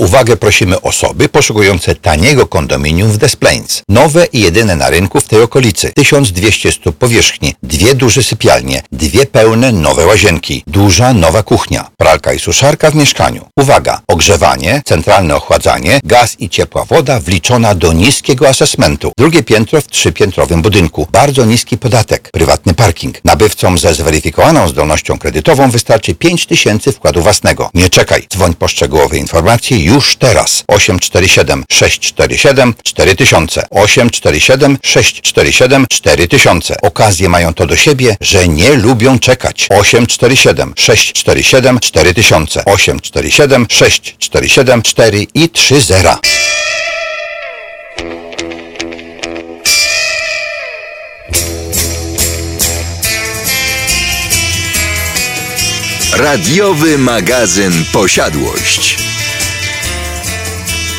uwagę prosimy osoby poszukujące taniego kondominium w Des Plaines. Nowe i jedyne na rynku w tej okolicy. 1200 stóp powierzchni, dwie duże sypialnie, dwie pełne nowe łazienki, duża nowa kuchnia, pralka i suszarka w mieszkaniu. Uwaga! Ogrzewanie, centralne ochładzanie, gaz i ciepła woda wliczona do niskiego asesmentu. Drugie piętro w trzypiętrowym budynku. Bardzo niski podatek. Prywatny parking. Nabywcom ze zweryfikowaną zdolnością kredytową wystarczy 5000 wkładu własnego. Nie czekaj. Dzwoń po szczegółowe informacje już teraz. 847 647 4000 847 647 4000 Okazje mają to do siebie, że nie lubią czekać. 847 647 4000 847 647 4 i 30 Radiowy magazyn Posiadłość.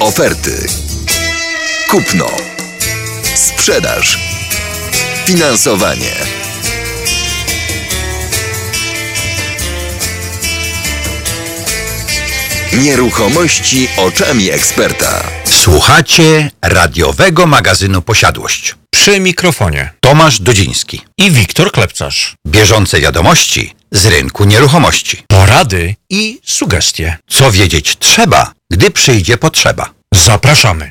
Oferty. Kupno. Sprzedaż. Finansowanie. Nieruchomości oczami eksperta. Słuchacie radiowego magazynu Posiadłość. Przy mikrofonie Tomasz Dudziński. i Wiktor Klepcarz. Bieżące wiadomości z rynku nieruchomości. Porady i sugestie. Co wiedzieć trzeba, gdy przyjdzie potrzeba. Zapraszamy.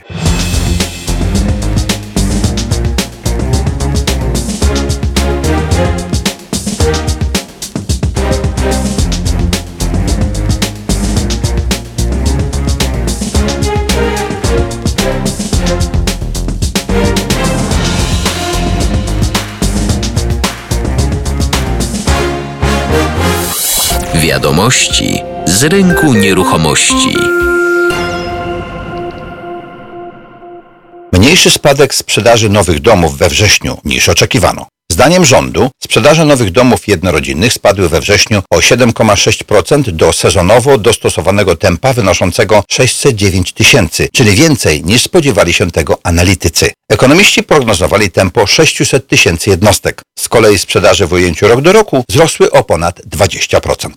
Wiadomości z rynku nieruchomości. Mniejszy spadek sprzedaży nowych domów we wrześniu niż oczekiwano. Zdaniem rządu sprzedaże nowych domów jednorodzinnych spadły we wrześniu o 7,6% do sezonowo dostosowanego tempa wynoszącego 609 tysięcy, czyli więcej niż spodziewali się tego analitycy. Ekonomiści prognozowali tempo 600 tysięcy jednostek. Z kolei sprzedaże w ujęciu rok do roku wzrosły o ponad 20%.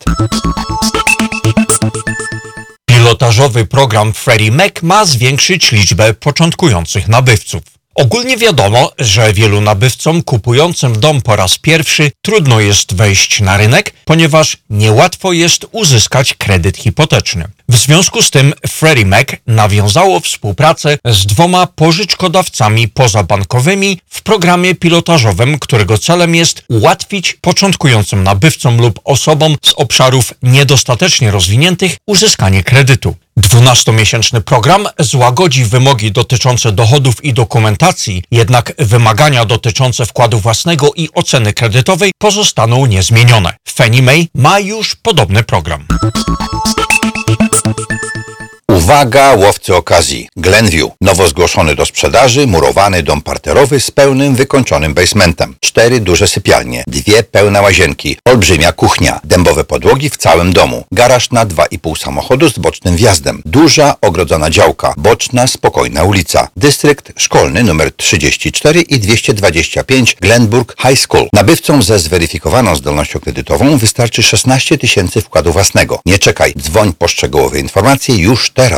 Pilotażowy program Freddie Mac ma zwiększyć liczbę początkujących nabywców. Ogólnie wiadomo, że wielu nabywcom kupującym dom po raz pierwszy trudno jest wejść na rynek, ponieważ niełatwo jest uzyskać kredyt hipoteczny. W związku z tym Freddie Mac nawiązało współpracę z dwoma pożyczkodawcami pozabankowymi w programie pilotażowym, którego celem jest ułatwić początkującym nabywcom lub osobom z obszarów niedostatecznie rozwiniętych uzyskanie kredytu. 12-miesięczny program złagodzi wymogi dotyczące dochodów i dokumentacji, jednak wymagania dotyczące wkładu własnego i oceny kredytowej pozostaną niezmienione. Fannie Mae ma już podobny program. Uwaga, łowcy okazji. Glenview. Nowo zgłoszony do sprzedaży, murowany dom parterowy z pełnym wykończonym basementem. Cztery duże sypialnie, dwie pełne łazienki, olbrzymia kuchnia, dębowe podłogi w całym domu, garaż na 2,5 samochodu z bocznym wjazdem, duża ogrodzona działka, boczna, spokojna ulica, dystrykt szkolny numer 34 i 225 Glenburg High School. Nabywcom ze zweryfikowaną zdolnością kredytową wystarczy 16 tysięcy wkładu własnego. Nie czekaj, dzwoń po szczegółowe informacje już teraz.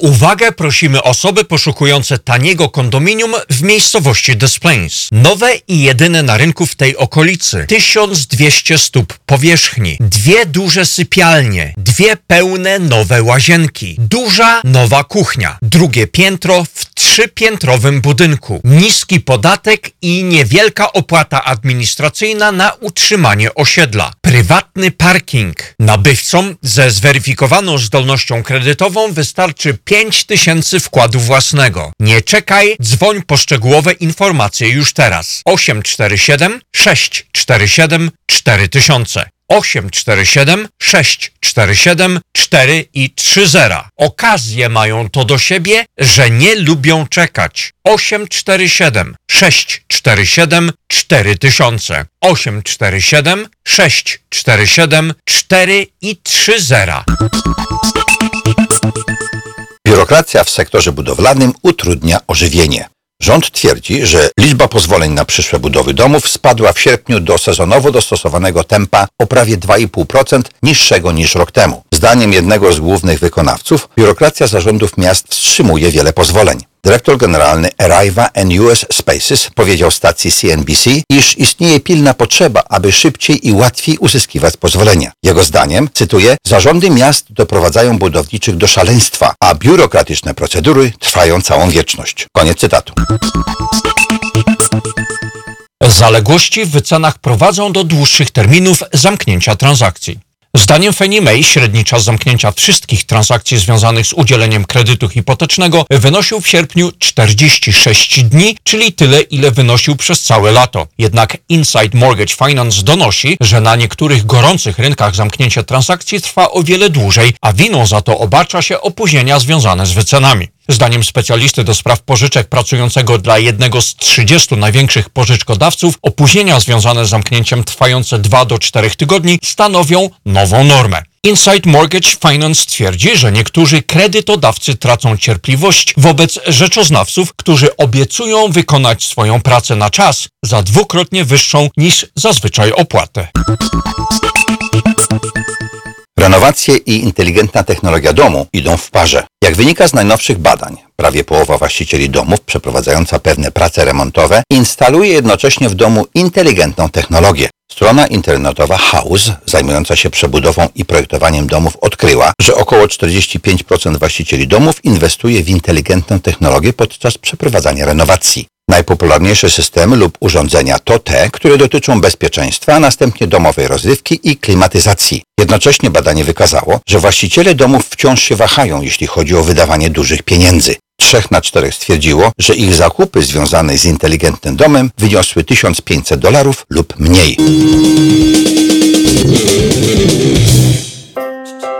uwagę prosimy osoby poszukujące taniego kondominium w miejscowości Des Plaines. Nowe i jedyne na rynku w tej okolicy. 1200 stóp powierzchni, dwie duże sypialnie, dwie pełne nowe łazienki, duża nowa kuchnia, drugie piętro w trzypiętrowym budynku, niski podatek i niewielka opłata administracyjna na utrzymanie osiedla, prywatny parking. Nabywcom ze zweryfikowaną zdolnością kredytową wystarczy 5 tysięcy wkładu własnego. Nie czekaj, dzwoń po szczegółowe informacje już teraz. 847 647 4000 847 647 4 i 30. Okazje mają to do siebie, że nie lubią czekać. 847 647 4000 847 647 4 i 30. Biurokracja w sektorze budowlanym utrudnia ożywienie. Rząd twierdzi, że liczba pozwoleń na przyszłe budowy domów spadła w sierpniu do sezonowo dostosowanego tempa o prawie 2,5% niższego niż rok temu. Zdaniem jednego z głównych wykonawców, biurokracja zarządów miast wstrzymuje wiele pozwoleń. Dyrektor generalny Arriva and US Spaces powiedział stacji CNBC, iż istnieje pilna potrzeba, aby szybciej i łatwiej uzyskiwać pozwolenia. Jego zdaniem, cytuję, zarządy miast doprowadzają budowniczych do szaleństwa, a biurokratyczne procedury trwają całą wieczność. Koniec cytatu. Zaległości w wycenach prowadzą do dłuższych terminów zamknięcia transakcji. Zdaniem Fannie Mae średni czas zamknięcia wszystkich transakcji związanych z udzieleniem kredytu hipotecznego wynosił w sierpniu 46 dni, czyli tyle, ile wynosił przez całe lato. Jednak Inside Mortgage Finance donosi, że na niektórych gorących rynkach zamknięcie transakcji trwa o wiele dłużej, a winą za to obarcza się opóźnienia związane z wycenami. Zdaniem specjalisty do spraw pożyczek pracującego dla jednego z 30 największych pożyczkodawców, opóźnienia związane z zamknięciem trwające 2 do 4 tygodni stanowią nową normę. Inside Mortgage Finance twierdzi, że niektórzy kredytodawcy tracą cierpliwość wobec rzeczoznawców, którzy obiecują wykonać swoją pracę na czas za dwukrotnie wyższą niż zazwyczaj opłatę. Renowacje i inteligentna technologia domu idą w parze. Jak wynika z najnowszych badań, prawie połowa właścicieli domów przeprowadzająca pewne prace remontowe instaluje jednocześnie w domu inteligentną technologię. Strona internetowa House, zajmująca się przebudową i projektowaniem domów, odkryła, że około 45% właścicieli domów inwestuje w inteligentną technologię podczas przeprowadzania renowacji. Najpopularniejsze systemy lub urządzenia to te, które dotyczą bezpieczeństwa, a następnie domowej rozrywki i klimatyzacji. Jednocześnie badanie wykazało, że właściciele domów wciąż się wahają, jeśli chodzi o wydawanie dużych pieniędzy. Trzech na czterech stwierdziło, że ich zakupy związane z inteligentnym domem wyniosły 1500 dolarów lub mniej.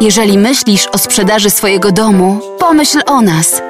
Jeżeli myślisz o sprzedaży swojego domu, pomyśl o nas.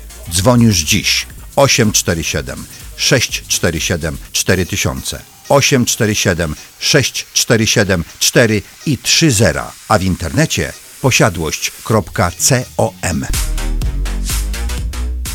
Dzwoń już dziś. 847 647 4000 847 647 4 i 30, a w internecie posiadłość.com.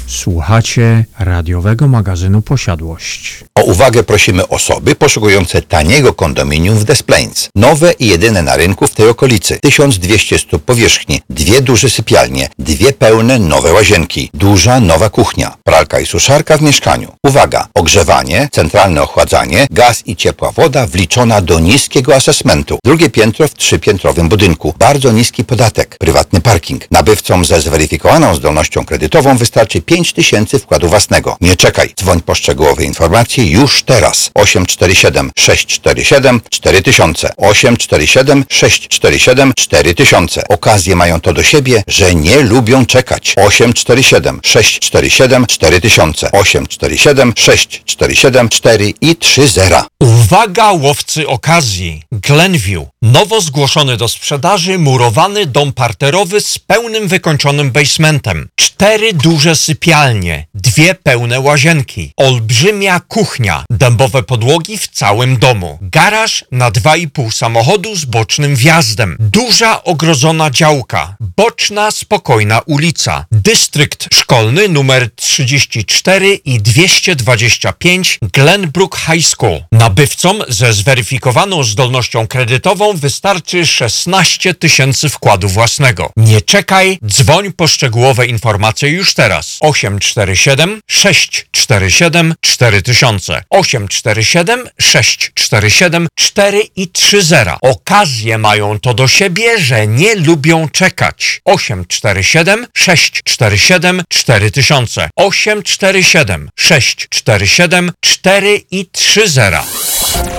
Słuchacie radiowego magazynu Posiadłość. O uwagę prosimy osoby poszukujące taniego kondominium w Des Plaines. Nowe i jedyne na rynku w tej okolicy. 1200 stóp powierzchni, dwie duże sypialnie, dwie pełne nowe łazienki, duża nowa kuchnia, pralka i suszarka w mieszkaniu. Uwaga! Ogrzewanie, centralne ochładzanie, gaz i ciepła woda wliczona do niskiego asesmentu. Drugie piętro w trzypiętrowym budynku. Bardzo niski podatek. Prywatny parking. Nabywcom ze zweryfikowaną zdolnością kredytową wystarczy 5 tysięcy wkładu własnego. Nie czekaj. Dzwoń po szczegółowe informacje już teraz. 847 647 4000 847 647 4000 Okazje mają to do siebie, że nie lubią czekać. 847 647 4000 847 647 4 i 30 Uwaga łowcy okazji! Glenview. Nowo zgłoszony do sprzedaży murowany dom parterowy z pełnym wykończonym basementem. Cztery duże sypialnie, dwie pełne łazienki, olbrzymia kuchnia, dębowe podłogi w całym domu, garaż na 2,5 samochodu z bocznym wjazdem, duża ogrodzona działka, boczna spokojna ulica, dystrykt szkolny numer 34 i 225 Glenbrook High School. Nabywcom ze zweryfikowaną zdolnością kredytową wystarczy 16 tysięcy wkładu własnego. Nie czekaj, dzwoń po szczegółowe informacje już teraz. 847 647 4000 847 647 4 i 30. Okazje mają to do siebie, że nie lubią czekać. 847 647 4000 847 647 4 i 30.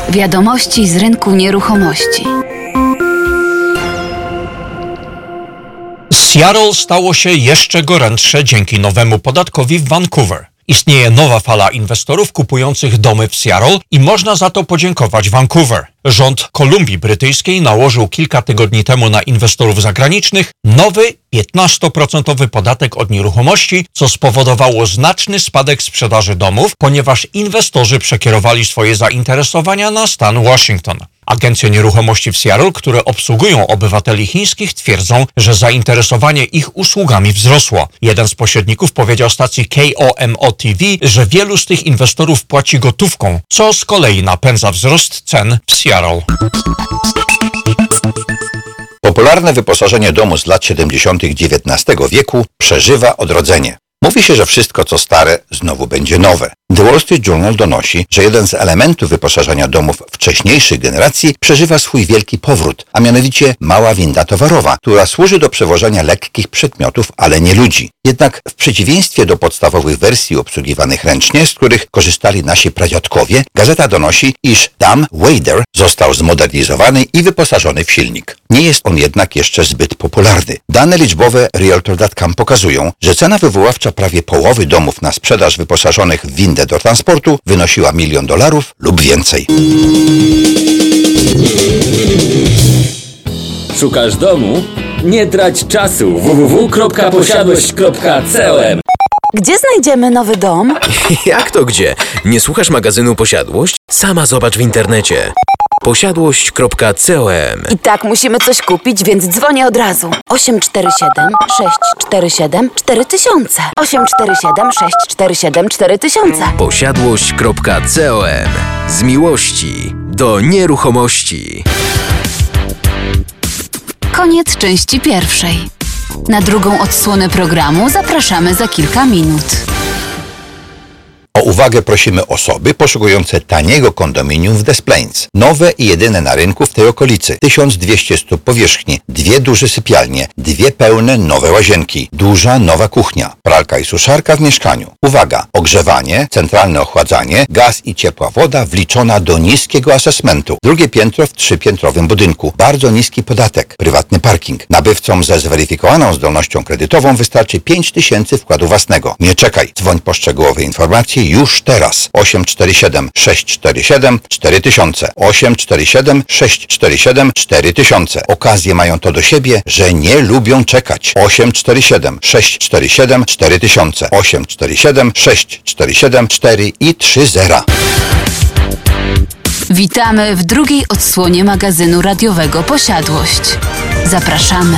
Wiadomości z rynku nieruchomości. Seattle stało się jeszcze gorętsze dzięki nowemu podatkowi w Vancouver. Istnieje nowa fala inwestorów kupujących domy w Seattle i można za to podziękować Vancouver. Rząd Kolumbii Brytyjskiej nałożył kilka tygodni temu na inwestorów zagranicznych nowy 15% podatek od nieruchomości, co spowodowało znaczny spadek sprzedaży domów, ponieważ inwestorzy przekierowali swoje zainteresowania na stan Washington. Agencje nieruchomości w Seattle, które obsługują obywateli chińskich, twierdzą, że zainteresowanie ich usługami wzrosło. Jeden z pośredników powiedział stacji KOMO TV, że wielu z tych inwestorów płaci gotówką, co z kolei napędza wzrost cen w Seattle. Popularne wyposażenie domu z lat 70. XIX wieku przeżywa odrodzenie. Mówi się, że wszystko co stare znowu będzie nowe. The Wall Street Journal donosi, że jeden z elementów wyposażenia domów wcześniejszych generacji przeżywa swój wielki powrót, a mianowicie mała winda towarowa, która służy do przewożenia lekkich przedmiotów, ale nie ludzi. Jednak w przeciwieństwie do podstawowych wersji obsługiwanych ręcznie, z których korzystali nasi pradziadkowie, gazeta donosi, iż Dam Wader został zmodernizowany i wyposażony w silnik. Nie jest on jednak jeszcze zbyt popularny. Dane liczbowe Realtor.com pokazują, że cena wywoławcza prawie połowy domów na sprzedaż wyposażonych w windę do transportu wynosiła milion dolarów lub więcej. Szukasz domu? Nie trać czasu www.posiadłość.com Gdzie znajdziemy nowy dom? Jak to gdzie? Nie słuchasz magazynu Posiadłość? Sama zobacz w internecie. Posiadłość.com I tak musimy coś kupić, więc dzwonię od razu. 847 647 4000 847 647 4000 Posiadłość.com Z miłości do nieruchomości. Koniec części pierwszej. Na drugą odsłonę programu zapraszamy za kilka minut. O uwagę prosimy osoby poszukujące taniego kondominium w Des Plaines. Nowe i jedyne na rynku w tej okolicy. 1200 stóp powierzchni, dwie duże sypialnie, dwie pełne nowe łazienki, duża nowa kuchnia, pralka i suszarka w mieszkaniu. Uwaga! Ogrzewanie, centralne ochładzanie, gaz i ciepła woda wliczona do niskiego asesmentu. Drugie piętro w trzypiętrowym budynku. Bardzo niski podatek. Prywatny parking. Nabywcom ze zweryfikowaną zdolnością kredytową wystarczy 5000 wkładu własnego. Nie czekaj. Dzwoń po szczegółowe informacje już teraz. 847 647 4000 847 647 4000 Okazje mają to do siebie, że nie lubią czekać. 847 647 4000 847 647 4 i 30 Witamy w drugiej odsłonie magazynu radiowego Posiadłość. Zapraszamy.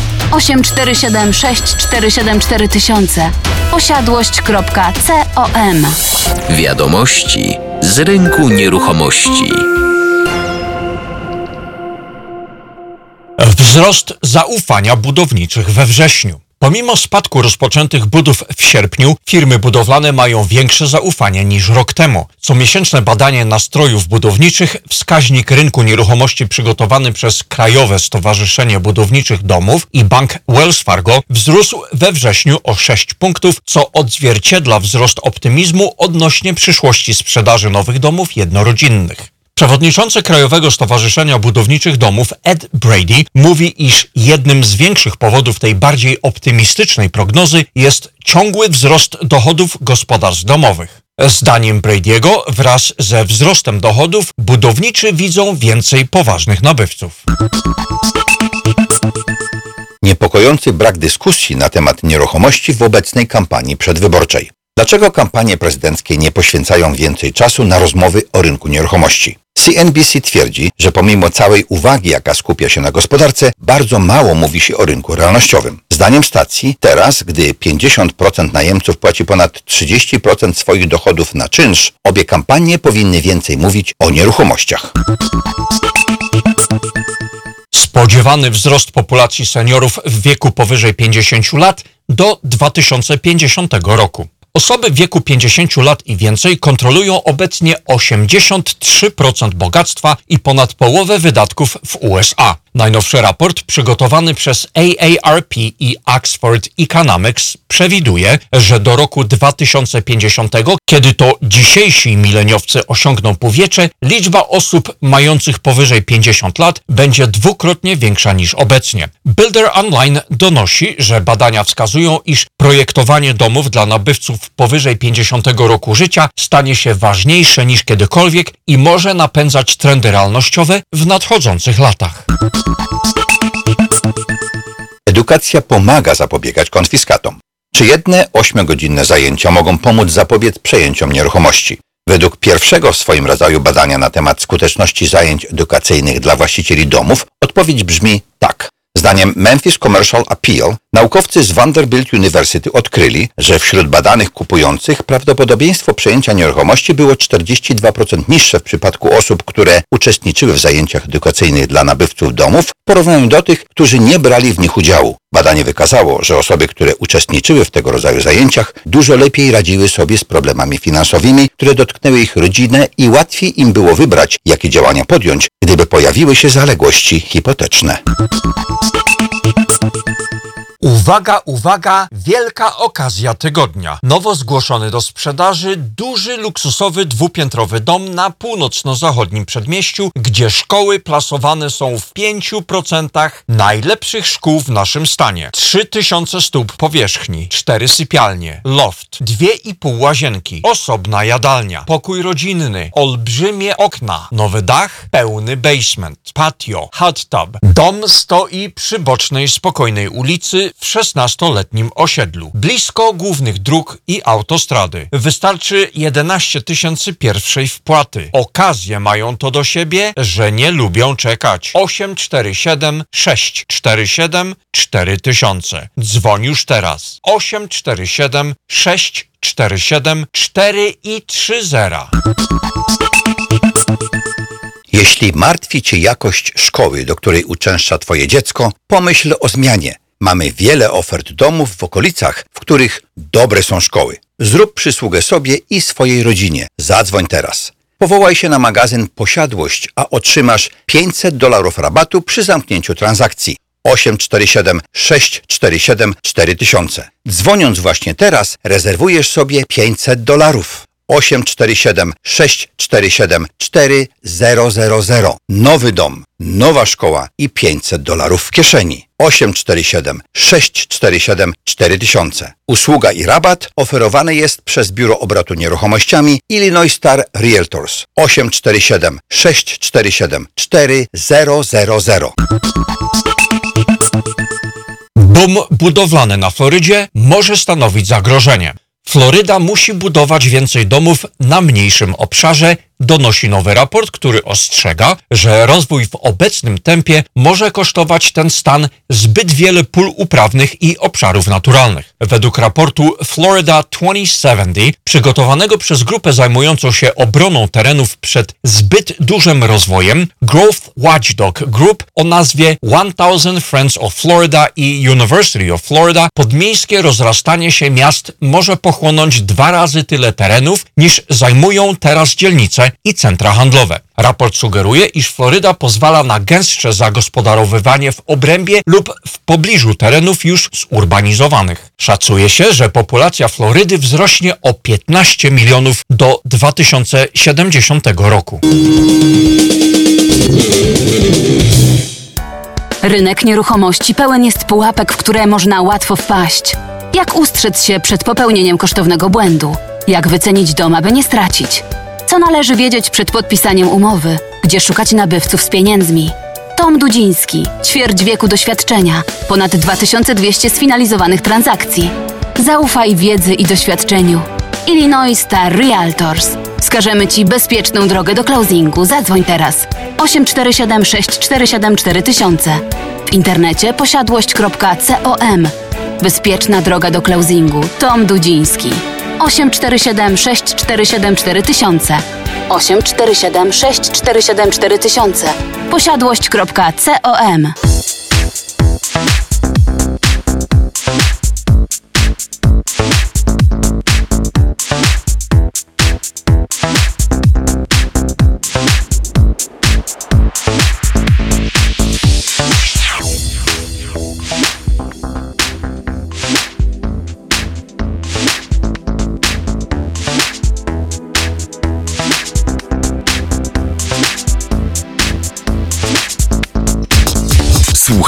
847 647 4000 posiadłość.com. Wiadomości z rynku nieruchomości. Wzrost zaufania budowniczych we wrześniu. Pomimo spadku rozpoczętych budów w sierpniu, firmy budowlane mają większe zaufanie niż rok temu. Comiesięczne badanie nastrojów budowniczych, wskaźnik rynku nieruchomości przygotowany przez Krajowe Stowarzyszenie Budowniczych Domów i Bank Wells Fargo wzrósł we wrześniu o 6 punktów, co odzwierciedla wzrost optymizmu odnośnie przyszłości sprzedaży nowych domów jednorodzinnych. Przewodniczący Krajowego Stowarzyszenia Budowniczych Domów Ed Brady mówi, iż jednym z większych powodów tej bardziej optymistycznej prognozy jest ciągły wzrost dochodów gospodarstw domowych. Zdaniem Brady'ego wraz ze wzrostem dochodów budowniczy widzą więcej poważnych nabywców. Niepokojący brak dyskusji na temat nieruchomości w obecnej kampanii przedwyborczej. Dlaczego kampanie prezydenckie nie poświęcają więcej czasu na rozmowy o rynku nieruchomości? CNBC twierdzi, że pomimo całej uwagi, jaka skupia się na gospodarce, bardzo mało mówi się o rynku realnościowym. Zdaniem stacji, teraz, gdy 50% najemców płaci ponad 30% swoich dochodów na czynsz, obie kampanie powinny więcej mówić o nieruchomościach. Spodziewany wzrost populacji seniorów w wieku powyżej 50 lat do 2050 roku. Osoby w wieku 50 lat i więcej kontrolują obecnie 83% bogactwa i ponad połowę wydatków w USA. Najnowszy raport przygotowany przez AARP i Oxford Economics przewiduje, że do roku 2050, kiedy to dzisiejsi mileniowcy osiągną powietrze, liczba osób mających powyżej 50 lat będzie dwukrotnie większa niż obecnie. Builder Online donosi, że badania wskazują, iż projektowanie domów dla nabywców powyżej 50 roku życia stanie się ważniejsze niż kiedykolwiek i może napędzać trendy realnościowe w nadchodzących latach. Edukacja pomaga zapobiegać konfiskatom. Czy jedne ośmiogodzinne zajęcia mogą pomóc zapobiec przejęciom nieruchomości? Według pierwszego w swoim rodzaju badania na temat skuteczności zajęć edukacyjnych dla właścicieli domów odpowiedź brzmi tak. Zdaniem Memphis Commercial Appeal naukowcy z Vanderbilt University odkryli, że wśród badanych kupujących prawdopodobieństwo przejęcia nieruchomości było 42% niższe w przypadku osób, które uczestniczyły w zajęciach edukacyjnych dla nabywców domów w porównaniu do tych, którzy nie brali w nich udziału. Badanie wykazało, że osoby, które uczestniczyły w tego rodzaju zajęciach, dużo lepiej radziły sobie z problemami finansowymi, które dotknęły ich rodzinę i łatwiej im było wybrać, jakie działania podjąć, gdyby pojawiły się zaległości hipoteczne. Uwaga, uwaga, wielka okazja tygodnia. Nowo zgłoszony do sprzedaży duży, luksusowy, dwupiętrowy dom na północno-zachodnim przedmieściu, gdzie szkoły plasowane są w 5% najlepszych szkół w naszym stanie. 3000 stóp powierzchni, 4 sypialnie, loft, 2,5 łazienki, osobna jadalnia, pokój rodzinny, olbrzymie okna, nowy dach, pełny basement, patio, hot tub. Dom stoi przy bocznej, spokojnej ulicy w 16-letnim osiedlu, blisko głównych dróg i autostrady. Wystarczy 11 tysięcy pierwszej wpłaty. Okazje mają to do siebie, że nie lubią czekać. 847 647 4000. Dzwoń już teraz. 847 647 4 i 30. Jeśli martwi Cię jakość szkoły, do której uczęszcza Twoje dziecko, pomyśl o zmianie. Mamy wiele ofert domów w okolicach, w których dobre są szkoły. Zrób przysługę sobie i swojej rodzinie. Zadzwoń teraz. Powołaj się na magazyn Posiadłość, a otrzymasz 500 dolarów rabatu przy zamknięciu transakcji. 847 647 4000. Dzwoniąc właśnie teraz, rezerwujesz sobie 500 dolarów. 847 647 4000. Nowy dom, nowa szkoła i 500 dolarów w kieszeni. 847 647 4000. Usługa i rabat oferowany jest przez Biuro Obrotu Nieruchomościami Illinois Star Realtors. 847 647 4000. Boom budowlany na Florydzie może stanowić zagrożenie. Floryda musi budować więcej domów na mniejszym obszarze, donosi nowy raport, który ostrzega, że rozwój w obecnym tempie może kosztować ten stan zbyt wiele pól uprawnych i obszarów naturalnych. Według raportu Florida 2070, przygotowanego przez grupę zajmującą się obroną terenów przed zbyt dużym rozwojem, Growth Watchdog Group o nazwie 1000 Friends of Florida i University of Florida, podmiejskie rozrastanie się miast może pochłonąć dwa razy tyle terenów, niż zajmują teraz dzielnice i centra handlowe. Raport sugeruje, iż Floryda pozwala na gęstsze zagospodarowywanie w obrębie lub w pobliżu terenów już zurbanizowanych. Szacuje się, że populacja Florydy wzrośnie o 15 milionów do 2070 roku. Rynek nieruchomości pełen jest pułapek, w które można łatwo wpaść. Jak ustrzec się przed popełnieniem kosztownego błędu? Jak wycenić dom, aby nie stracić? Co należy wiedzieć przed podpisaniem umowy? Gdzie szukać nabywców z pieniędzmi? Tom Dudziński, ćwierć wieku doświadczenia, ponad 2200 sfinalizowanych transakcji. Zaufaj wiedzy i doświadczeniu. Illinois Star Realtors. Wskażemy Ci bezpieczną drogę do closingu. Zadzwoń teraz. 847 647 4000. W internecie posiadłość.com. Bezpieczna droga do closingu. Tom Dudziński. 847 647 4000. 847 647 4000. Posiadłość.com.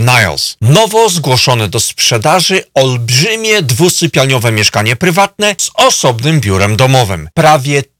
Niles. Nowo zgłoszone do sprzedaży olbrzymie dwusypialniowe mieszkanie prywatne z osobnym biurem domowym. Prawie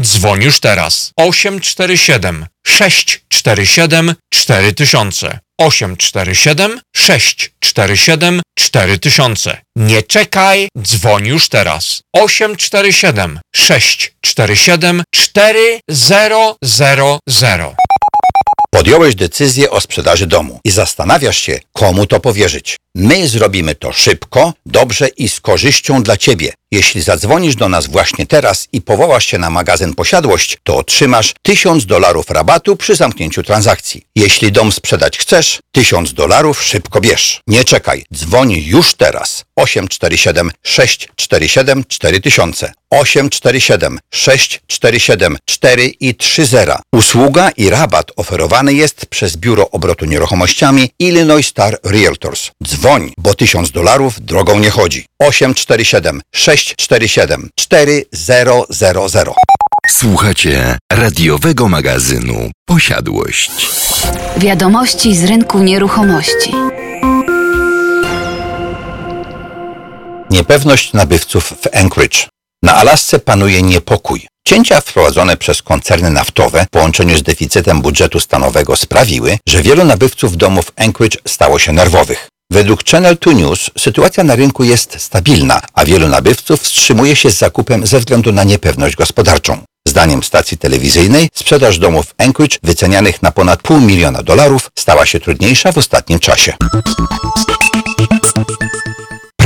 Dzwoń już teraz. 847 647 4000. 847 647 4000. Nie czekaj, dzwoń już teraz. 847 647 4000. Podjąłeś decyzję o sprzedaży domu i zastanawiasz się, komu to powierzyć. My zrobimy to szybko, dobrze i z korzyścią dla Ciebie. Jeśli zadzwonisz do nas właśnie teraz i powołasz się na magazyn Posiadłość, to otrzymasz 1000 dolarów rabatu przy zamknięciu transakcji. Jeśli dom sprzedać chcesz, 1000 dolarów szybko bierz. Nie czekaj, dzwoń już teraz. 847 647 4000 847 647 4 i 30. Usługa i rabat oferowany jest przez Biuro Obrotu Nieruchomościami Illinois Star Realtors. Dzwoń, bo 1000 dolarów drogą nie chodzi. 847 647 4000. Słuchacie radiowego magazynu Posiadłość. Wiadomości z rynku nieruchomości. Niepewność nabywców w Anchorage. Na Alasce panuje niepokój. Cięcia wprowadzone przez koncerny naftowe w połączeniu z deficytem budżetu stanowego sprawiły, że wielu nabywców domów Anchorage stało się nerwowych. Według Channel 2 News sytuacja na rynku jest stabilna, a wielu nabywców wstrzymuje się z zakupem ze względu na niepewność gospodarczą. Zdaniem stacji telewizyjnej sprzedaż domów Anchorage wycenianych na ponad pół miliona dolarów stała się trudniejsza w ostatnim czasie.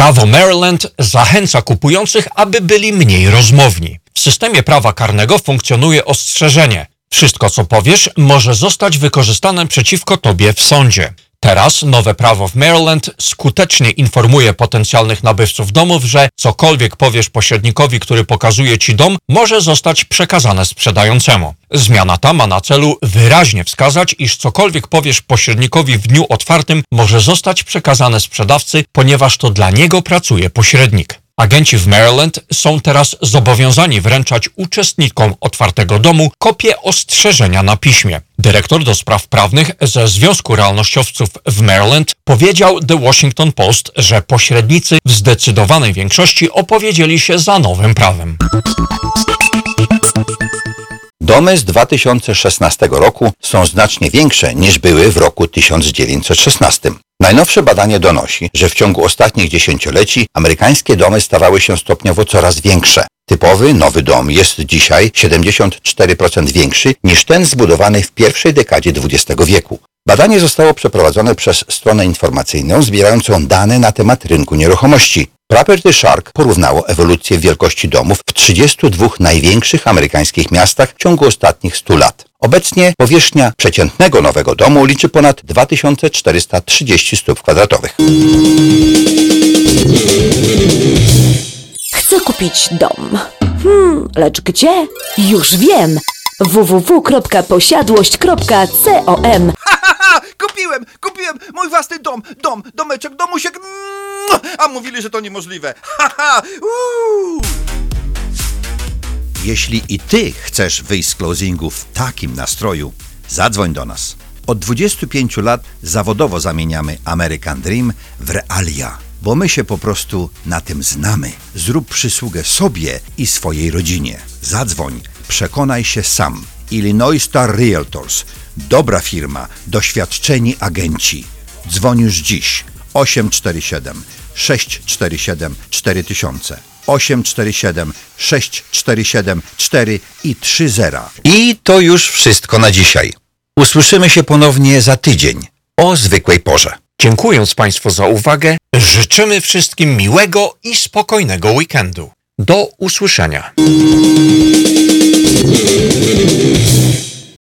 Prawo Maryland zachęca kupujących, aby byli mniej rozmowni. W systemie prawa karnego funkcjonuje ostrzeżenie. Wszystko, co powiesz, może zostać wykorzystane przeciwko tobie w sądzie. Teraz nowe prawo w Maryland skutecznie informuje potencjalnych nabywców domów, że cokolwiek powiesz pośrednikowi, który pokazuje ci dom, może zostać przekazane sprzedającemu. Zmiana ta ma na celu wyraźnie wskazać, iż cokolwiek powiesz pośrednikowi w dniu otwartym może zostać przekazane sprzedawcy, ponieważ to dla niego pracuje pośrednik. Agenci w Maryland są teraz zobowiązani wręczać uczestnikom otwartego domu kopię ostrzeżenia na piśmie. Dyrektor do spraw prawnych ze Związku Realnościowców w Maryland powiedział The Washington Post, że pośrednicy w zdecydowanej większości opowiedzieli się za nowym prawem. Domy z 2016 roku są znacznie większe niż były w roku 1916. Najnowsze badanie donosi, że w ciągu ostatnich dziesięcioleci amerykańskie domy stawały się stopniowo coraz większe. Typowy nowy dom jest dzisiaj 74% większy niż ten zbudowany w pierwszej dekadzie XX wieku. Badanie zostało przeprowadzone przez stronę informacyjną zbierającą dane na temat rynku nieruchomości. Property Shark porównało ewolucję wielkości domów w 32 największych amerykańskich miastach w ciągu ostatnich 100 lat. Obecnie powierzchnia przeciętnego nowego domu liczy ponad 2430 stóp kwadratowych. Chcę kupić dom. Hmm, lecz gdzie? Już wiem! www.posiadłość.com kupiłem, kupiłem mój własny dom, dom, domeczek, domusiek. mm, A mówili, że to niemożliwe. Haha, uuu. Jeśli i ty chcesz wyjść z closingu w takim nastroju, zadzwoń do nas. Od 25 lat zawodowo zamieniamy American Dream w realia, bo my się po prostu na tym znamy. Zrób przysługę sobie i swojej rodzinie. Zadzwoń, przekonaj się sam. Illinois Star Realtors. Dobra firma, doświadczeni agenci. Dzwoń już dziś 847 647 4000 847 647 4 i 30. I to już wszystko na dzisiaj. Usłyszymy się ponownie za tydzień o zwykłej porze. Dziękując Państwu za uwagę, życzymy wszystkim miłego i spokojnego weekendu. Do usłyszenia.